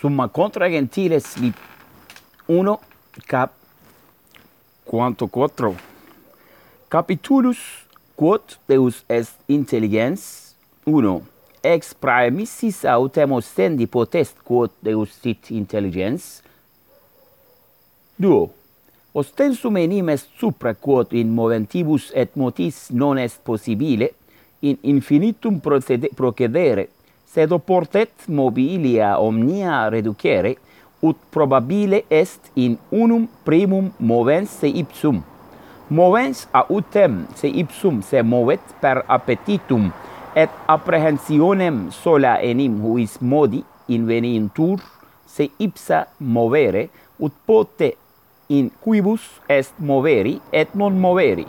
summa contra gentiles li 1 cap quanto 4 capitulus quod deus est intelligens 1 ex praemissis autem ostendi potest quod deus sit intelligens. 2 ostensum enim est supra quod in moventibus et motis non est possibile in infinitum procedere sed oportet mobilia omnia reducere, ut probabile est in unum primum movens se ipsum. Movens autem se ipsum se movet per appetitum, et apprehensionem sola enim huis modi invenientur se ipsa movere, ut pote in quibus est moveri et non moveri.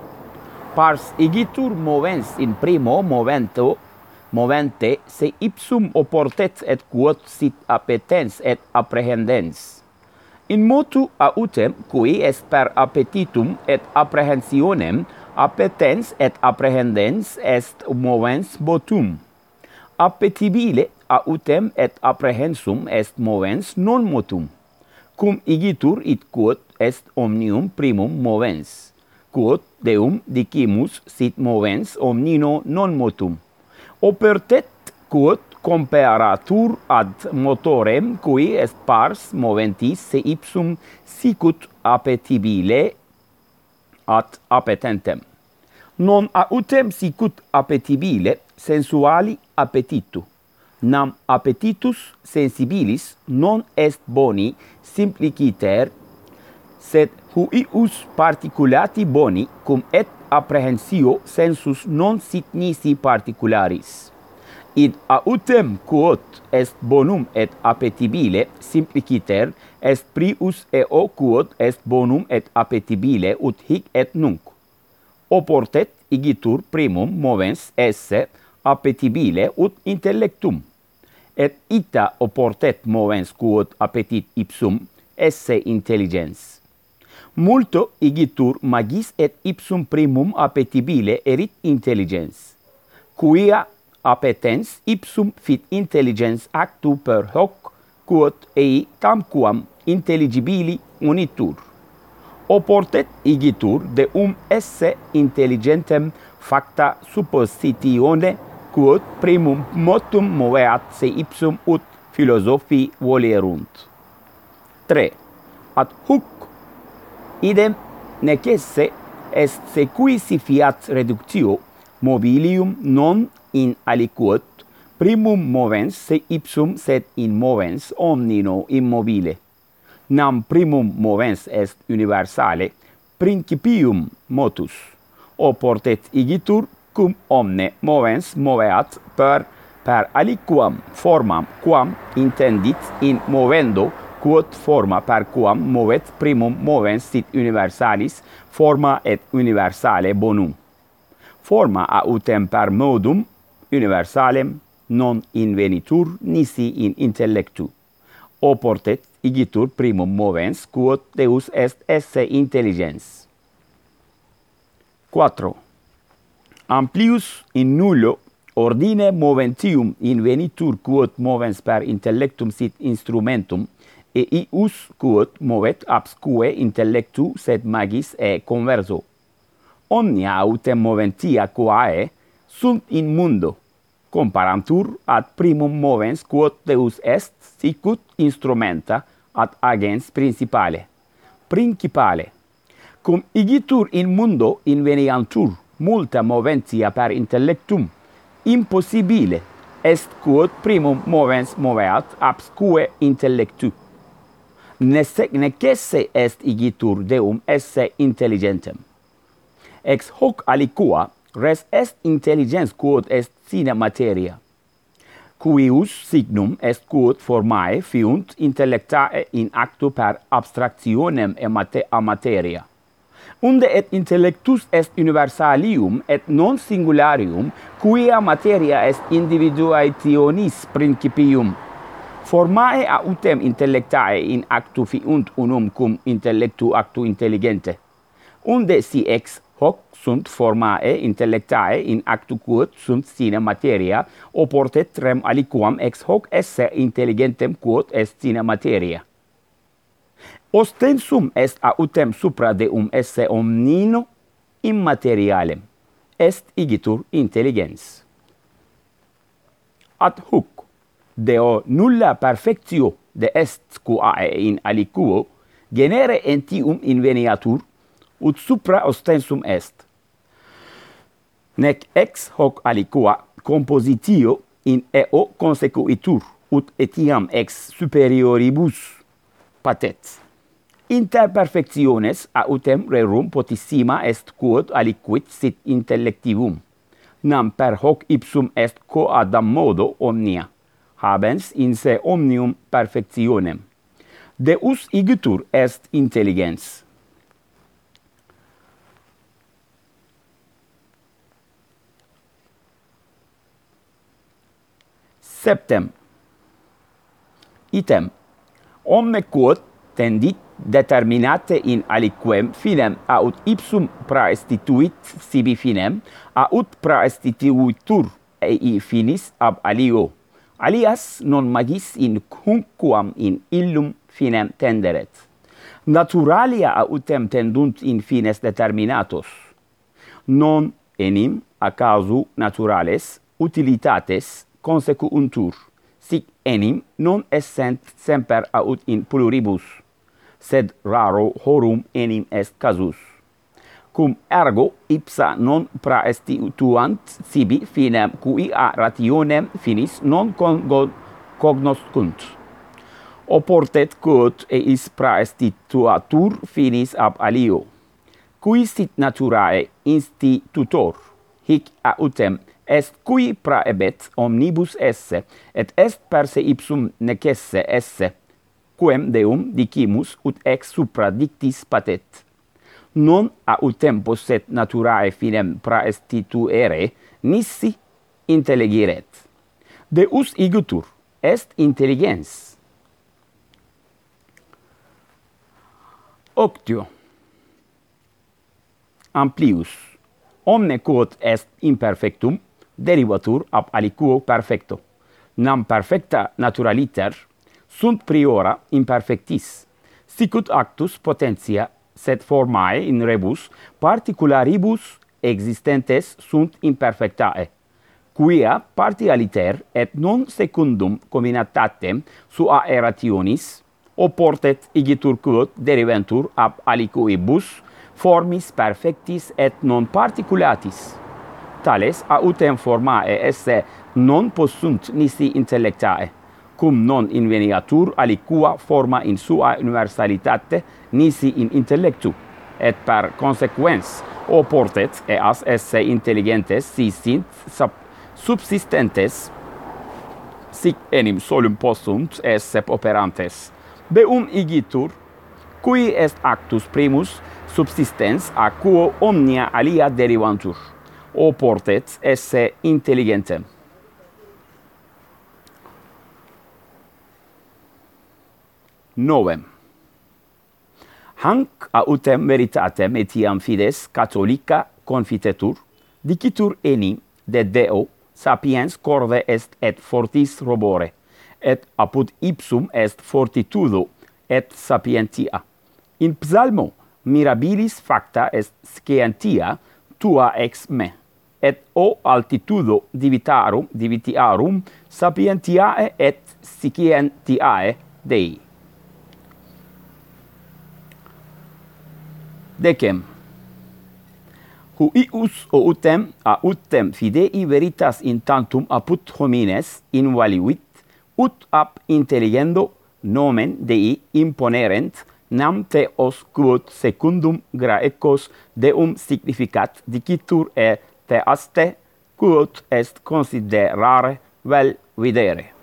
Pars igitur movens in primo movento movente se ipsum oportet et quod sit appetens et apprehendens. In motu autem cui est per appetitum et apprehensionem appetens et apprehendens est movens botum. Appetibile autem et apprehensum est movens non motum. Cum igitur it quod est omnium primum movens, quod deum dicimus sit movens omnino non motum opertet quod comparatur ad motorem cui est pars moventis se ipsum sicut appetibile ad appetentem. Non autem sicut appetibile sensuali appetitu, nam appetitus sensibilis non est boni simpliciter, sed huius particulati boni cum et apprehensio sensus non sit nisi particularis. Id autem quod est bonum et appetibile simpliciter est prius eo quod est bonum et appetibile ut hic et nunc. Oportet igitur primum movens esse appetibile ut intellectum. Et ita oportet movens quod appetit ipsum esse intelligens multo igitur magis et ipsum primum appetibile erit intelligens, quia appetens ipsum fit intelligens actu per hoc, quod ei tamquam intelligibili unitur. Oportet igitur de um esse intelligentem facta suppositione quod primum motum moveat se ipsum ut philosophi volerunt. 3. Ad hoc Idem necesse est secui si fiat reductio mobilium non in aliquot primum movens se ipsum sed in movens omnino immobile. Nam primum movens est universale principium motus. Oportet igitur cum omne movens moveat per per aliquam formam quam intendit in movendo quod forma per quam movet primum movens sit universalis forma et universale bonum. Forma autem per modum universalem non invenitur nisi in intellectu. Oportet igitur primum movens quod deus est esse intelligens. 4 amplius in nullo ordine moventium invenitur quod movens per intellectum sit instrumentum eius quod movet absque intellectu sed magis e converso. Omnia autem moventia quae sunt in mundo, comparantur ad primum movens quod Deus est sicut instrumenta ad agens principale. Principale. Cum igitur in mundo inveniantur multa moventia per intellectum, impossibile est quod primum movens moveat absque intellectu nece, necesse est igitur Deum esse intelligentem. Ex hoc aliqua res est intelligens quod est sine materia. Cuius signum est quod formae fiunt intellectae in actu per abstractionem emate a materia. Unde et intellectus est universalium et non singularium, quia materia est individuationis principium formae autem intellectae in actu fiunt unum cum intellectu actu intelligente. Unde si ex hoc sunt formae intellectae in actu quod sunt sine materia oporte trem aliquam ex hoc esse intelligentem quod est sine materia. Ostensum est autem supra deum esse omnino immaterialem est igitur intelligens. Ad hoc deo nulla perfectio de est quae in aliquo genere entium inveniatur ut supra ostensum est. Nec ex hoc aliqua compositio in eo consecuitur, ut etiam ex superioribus patet inter perfectiones autem rerum potissima est quod aliquid sit intellectivum nam per hoc ipsum est coadam modo omnia habens in se omnium perfectionem. Deus igitur est intelligens. Septem. Item. Omne quod tendit determinate in aliquem finem aut ipsum praestituit sibi finem aut praestituitur ei finis ab alio alias non magis in cunquam in illum finem tenderet. Naturalia autem tendunt in fines determinatos. Non enim a causu naturales utilitates consequuntur, sic enim non essent semper aut in pluribus, sed raro horum enim est casus cum ergo ipsa non praestituant sibi finem cui a rationem finis non cognoscunt. Oportet quod eis praestituatur finis ab alio cui sit naturae institutor hic autem est cui praebet omnibus esse et est per se ipsum necesse esse quem deum dicimus ut ex supra dictis patet non a utem sed naturae finem praestituere nisi intelligiret. Deus igitur est intelligens. Octio amplius omne quod est imperfectum derivatur ab aliquo perfecto nam perfecta naturaliter sunt priora imperfectis sicut actus potentia sed formae in rebus particularibus existentes sunt imperfectae quia partialiter et non secundum combinatatem sua erationis oportet igitur quod deriventur ab aliquibus formis perfectis et non particulatis. Tales autem formae esse non possunt nisi intellectae cum non inveniatur aliqua forma in sua universalitate nisi in intellectu et per consequens oportet eas esse intelligentes si sint subsistentes sic enim solum possunt esse operantes. Beum igitur cui est actus primus subsistens a quo omnia alia derivantur oportet esse intelligentem. novem. Hanc autem veritatem etiam fides catholica confitetur, dicitur enim de Deo sapiens corde est et fortis robore, et apud ipsum est fortitudo et sapientia. In psalmo mirabilis facta est scientia tua ex me, et o altitudo divitarum divitiarum sapientiae et scientiae Dei. decem. Huius utem a utem fidei veritas in tantum apud homines invaluit, ut ab intelligendo nomen Dei imponerent, nam te os quod secundum graecos deum significat dicitur e te aste, quod est considerare vel videre.